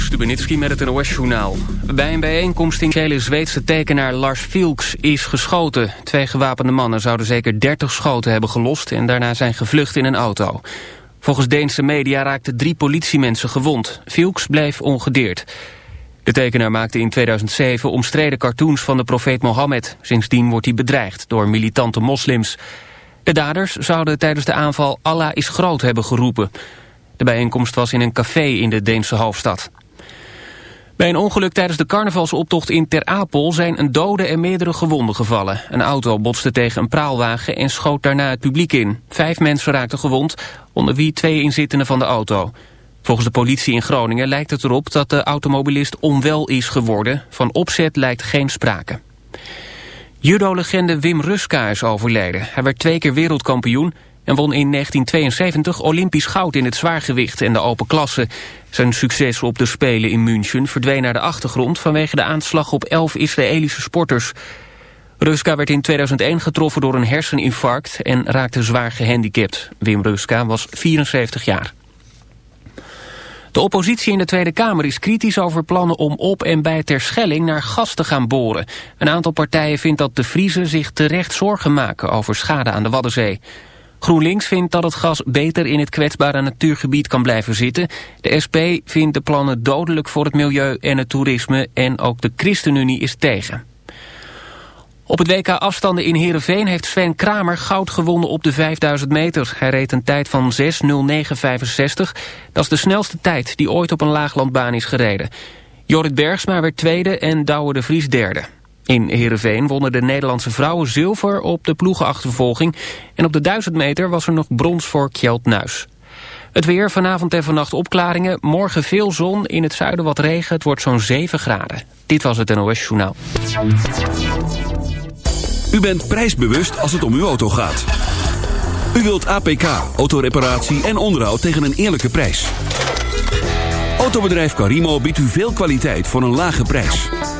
Stubenitski met het NOS-journaal. Bij een bijeenkomst in Chile Zweedse tekenaar Lars Vilks is geschoten. Twee gewapende mannen zouden zeker 30 schoten hebben gelost... en daarna zijn gevlucht in een auto. Volgens Deense media raakten drie politiemensen gewond. Vilks bleef ongedeerd. De tekenaar maakte in 2007 omstreden cartoons van de profeet Mohammed. Sindsdien wordt hij bedreigd door militante moslims. De daders zouden tijdens de aanval Allah is groot hebben geroepen... De bijeenkomst was in een café in de Deense hoofdstad. Bij een ongeluk tijdens de carnavalsoptocht in Ter Apel zijn een dode en meerdere gewonden gevallen. Een auto botste tegen een praalwagen en schoot daarna het publiek in. Vijf mensen raakten gewond, onder wie twee inzittenden van de auto. Volgens de politie in Groningen lijkt het erop dat de automobilist onwel is geworden. Van opzet lijkt geen sprake. Judo-legende Wim Ruska is overleden. Hij werd twee keer wereldkampioen en won in 1972 Olympisch goud in het zwaargewicht en de open klasse. Zijn succes op de Spelen in München verdween naar de achtergrond vanwege de aanslag op elf Israëlische sporters. Ruska werd in 2001 getroffen door een herseninfarct en raakte zwaar gehandicapt. Wim Ruska was 74 jaar. De oppositie in de Tweede Kamer is kritisch over plannen om op en bij Terschelling naar gas te gaan boren. Een aantal partijen vindt dat de Vriezen zich terecht zorgen maken over schade aan de Waddenzee. GroenLinks vindt dat het gas beter in het kwetsbare natuurgebied kan blijven zitten. De SP vindt de plannen dodelijk voor het milieu en het toerisme en ook de ChristenUnie is tegen. Op het WK afstanden in Heerenveen heeft Sven Kramer goud gewonnen op de 5000 meter. Hij reed een tijd van 6.09.65. Dat is de snelste tijd die ooit op een laaglandbaan is gereden. Jorrit Bergsma werd tweede en Douwe de Vries derde. In Heerenveen wonnen de Nederlandse vrouwen zilver op de ploegenachtervolging... en op de 1000 meter was er nog brons voor Kjeld Nuis. Het weer, vanavond en vannacht opklaringen. Morgen veel zon, in het zuiden wat regen. Het wordt zo'n 7 graden. Dit was het NOS Journaal. U bent prijsbewust als het om uw auto gaat. U wilt APK, autoreparatie en onderhoud tegen een eerlijke prijs. Autobedrijf Carimo biedt u veel kwaliteit voor een lage prijs.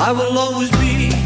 I will always be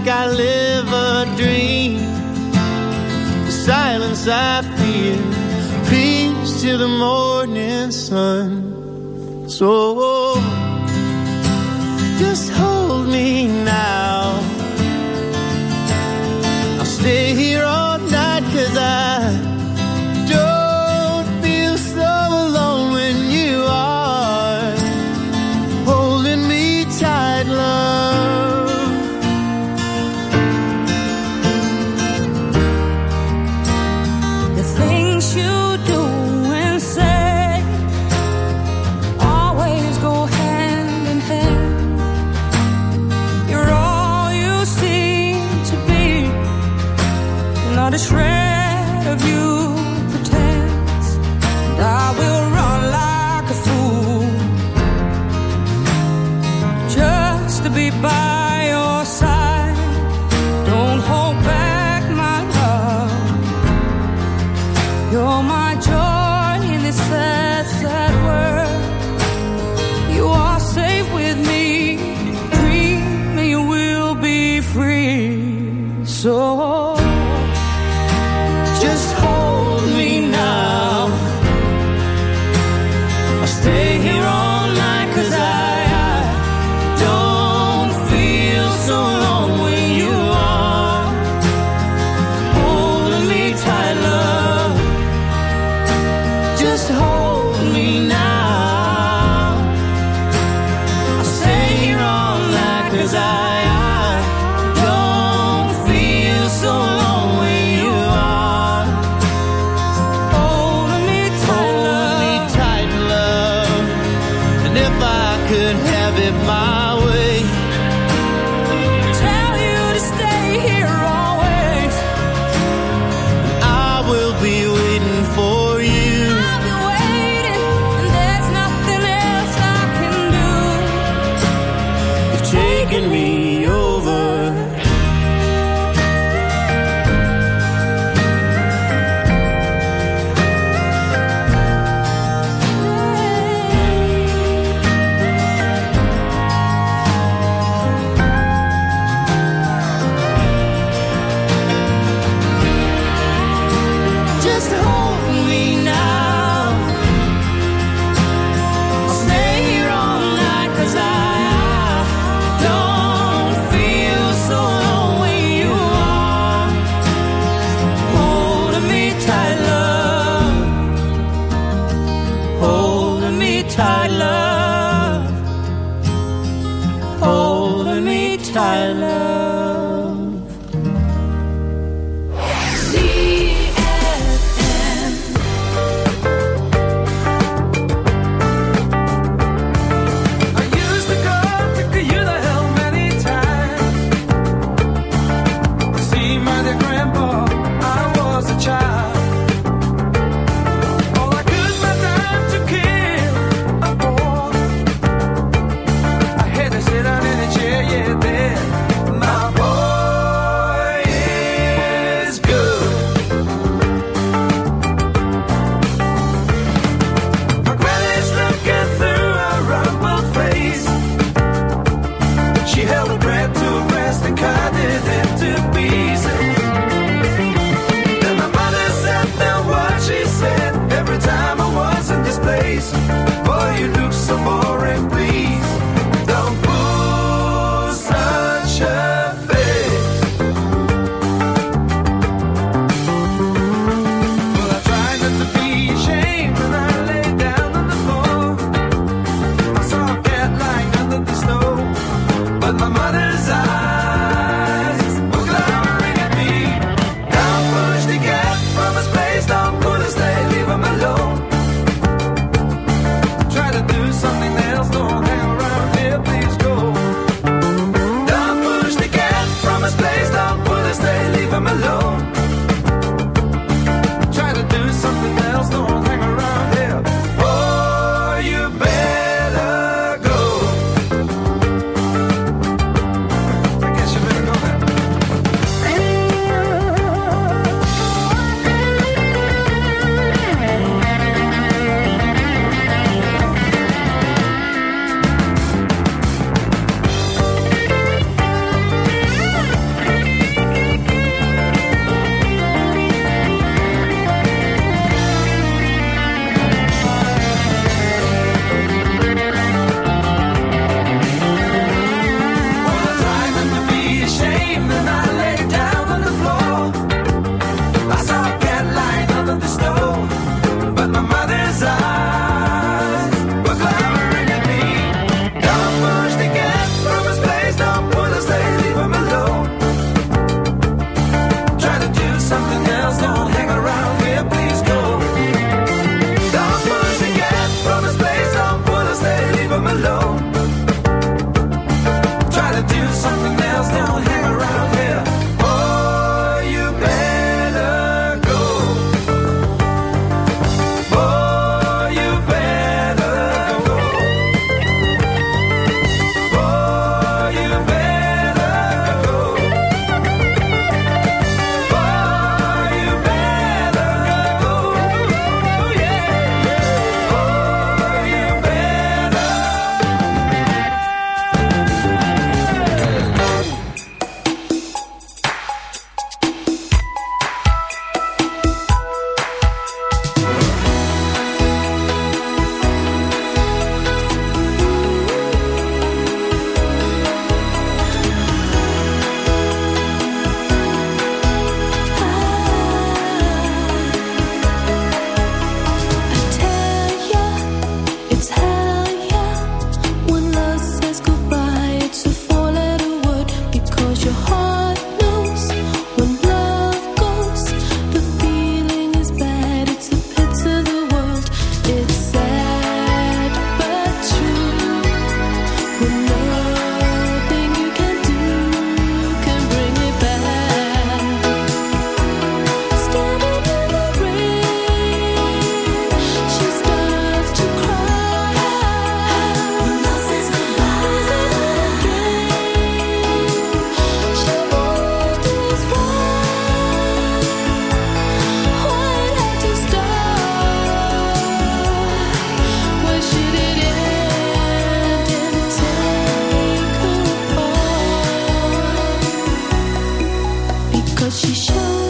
like I live a dream. The silence I fear, peace to the morning sun. So just hold me now could have it my 细嗅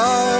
love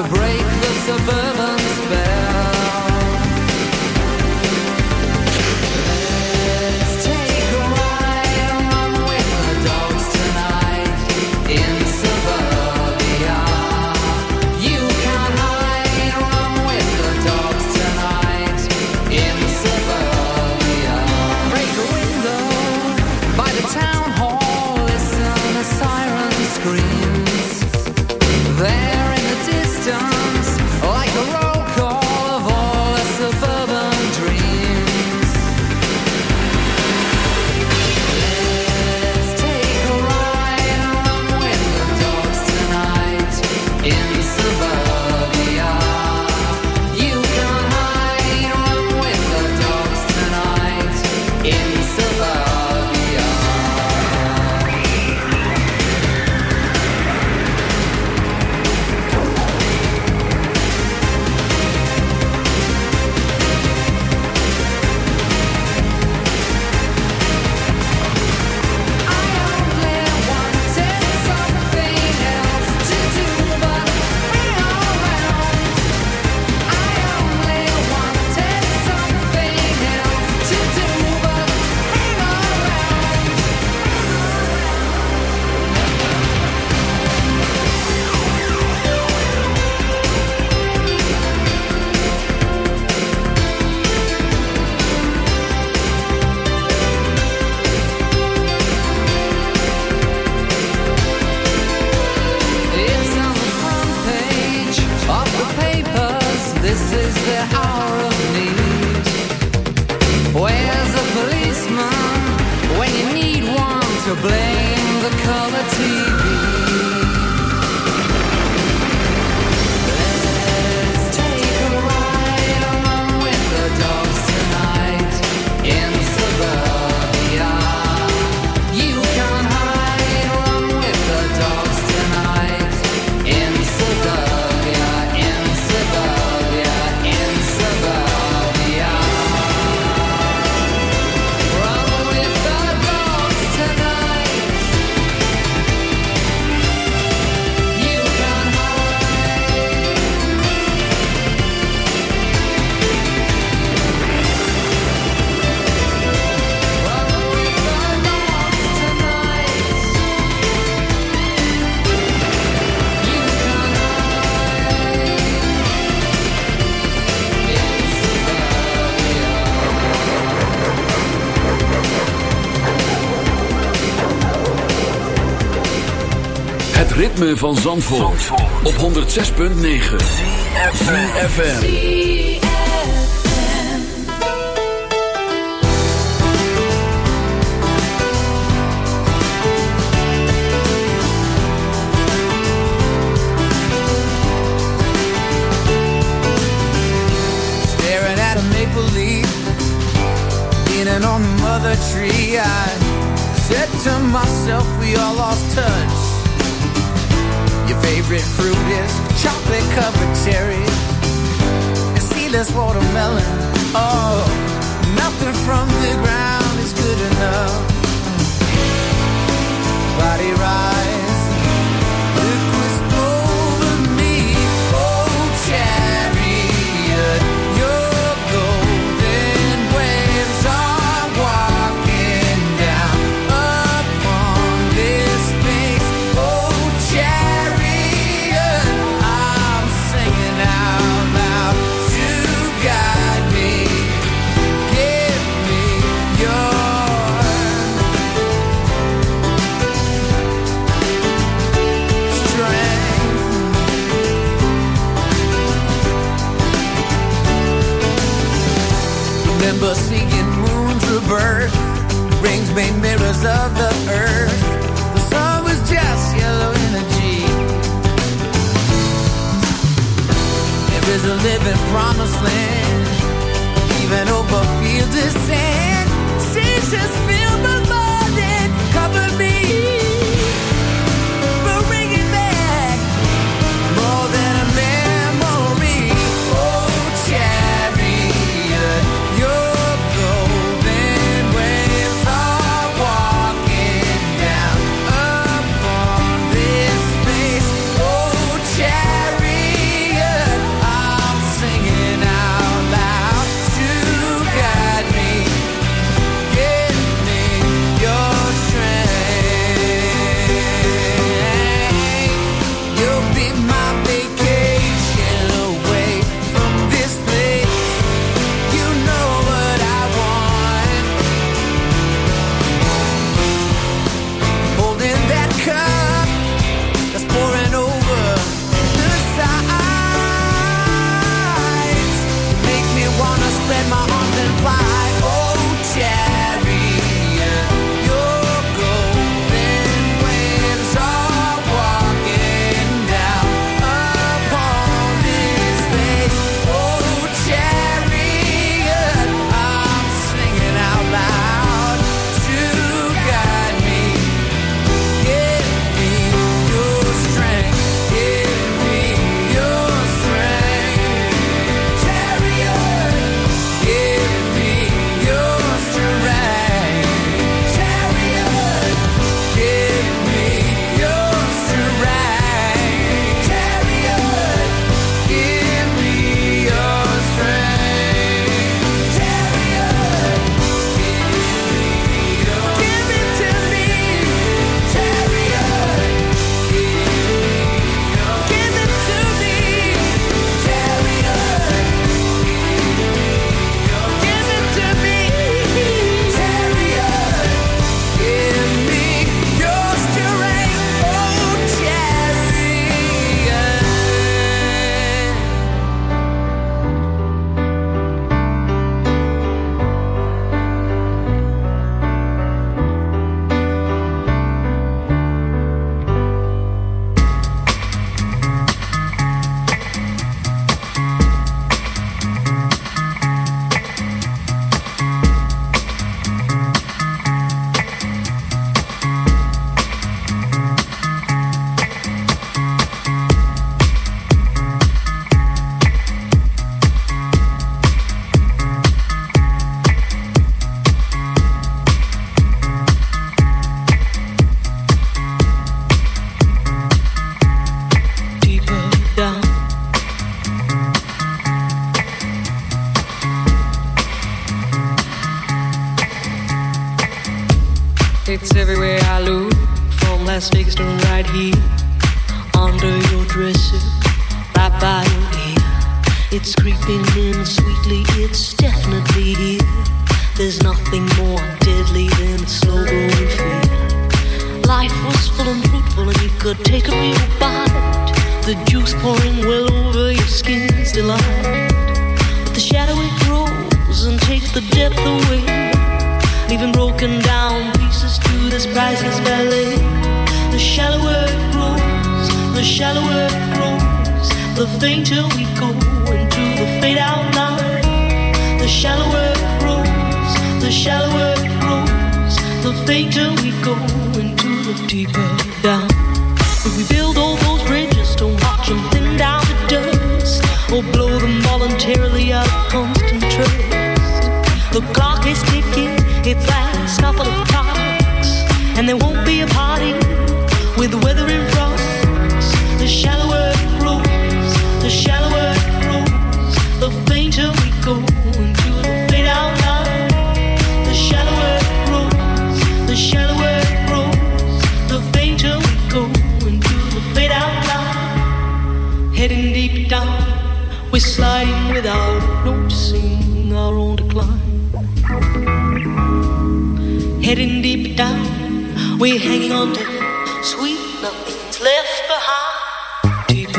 The break. ritme van Zandvoort, Zandvoort. op 106.9 CFFM Staring at a maple leaf Leaning on the mother tree. I said to myself we all lost touch. favorite fruit is chocolate covered cherries and seedless watermelon. Oh.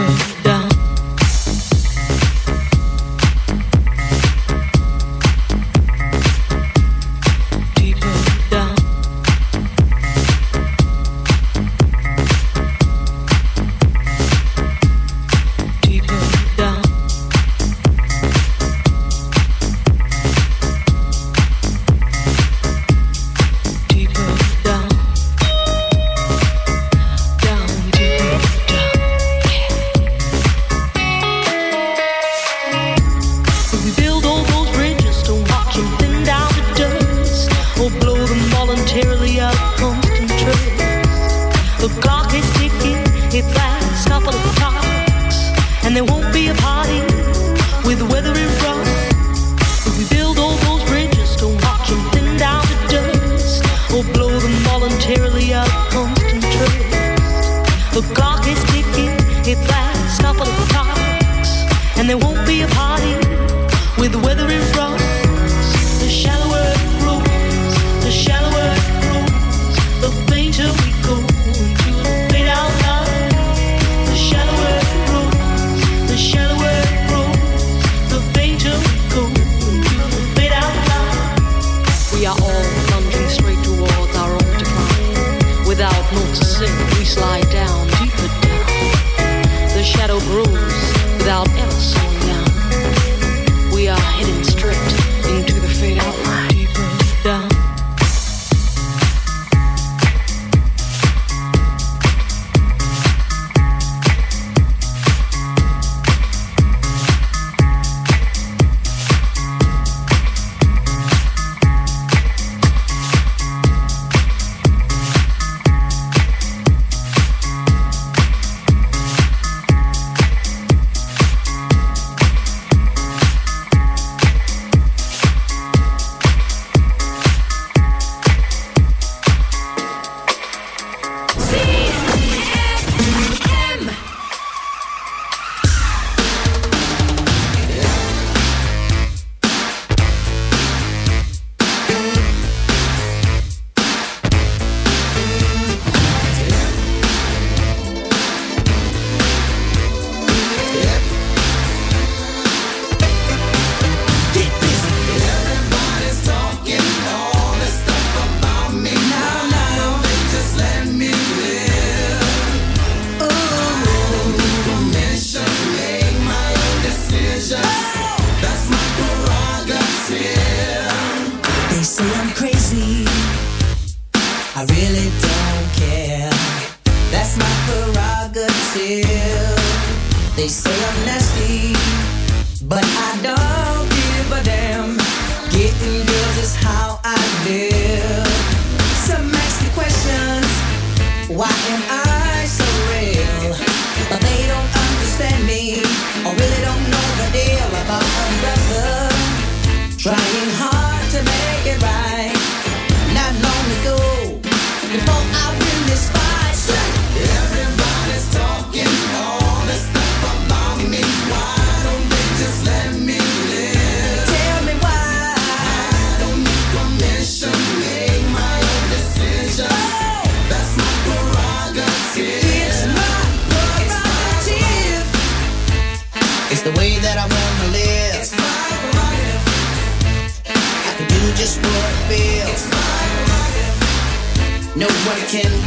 Listen.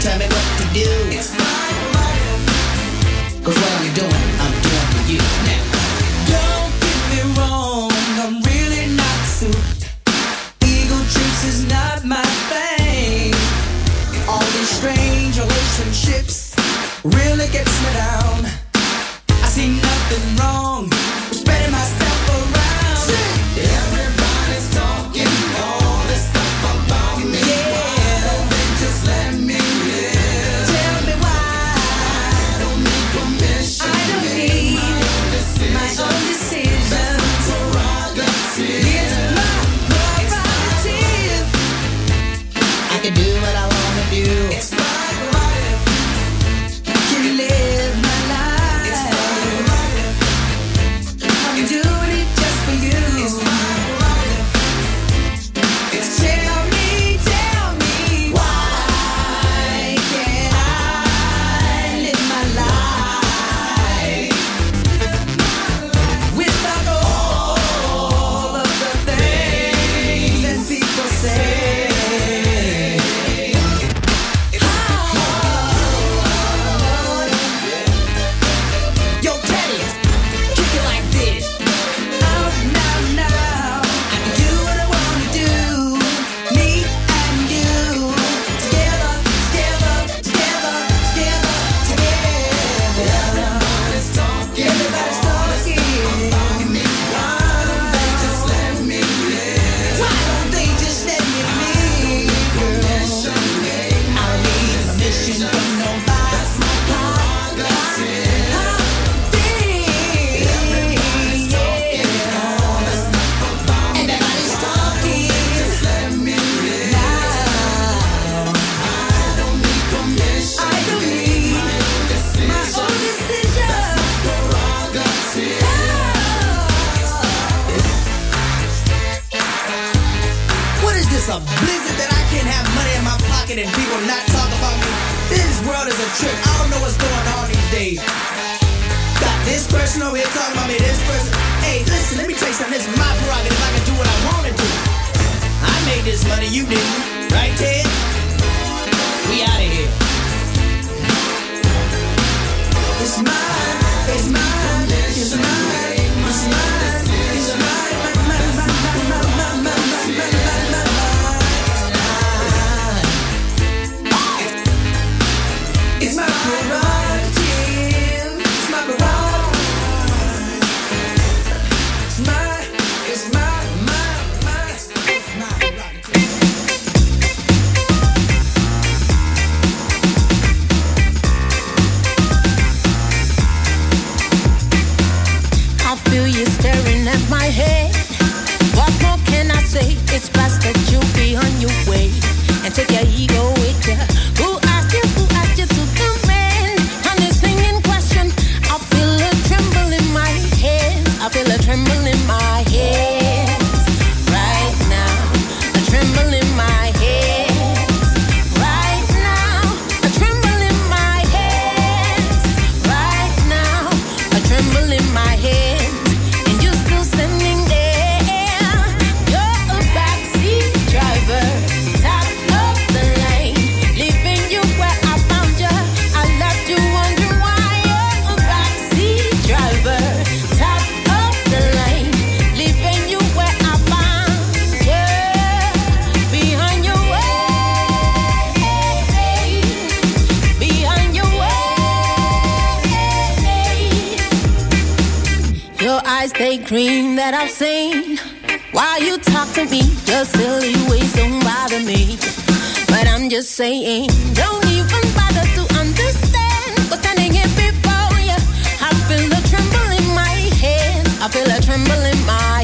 Tell me that I've seen. While you talk to me, your silly ways don't bother me. But I'm just saying, don't even bother to understand what's standing here before you. I feel a tremble in my hands. I feel a tremble in my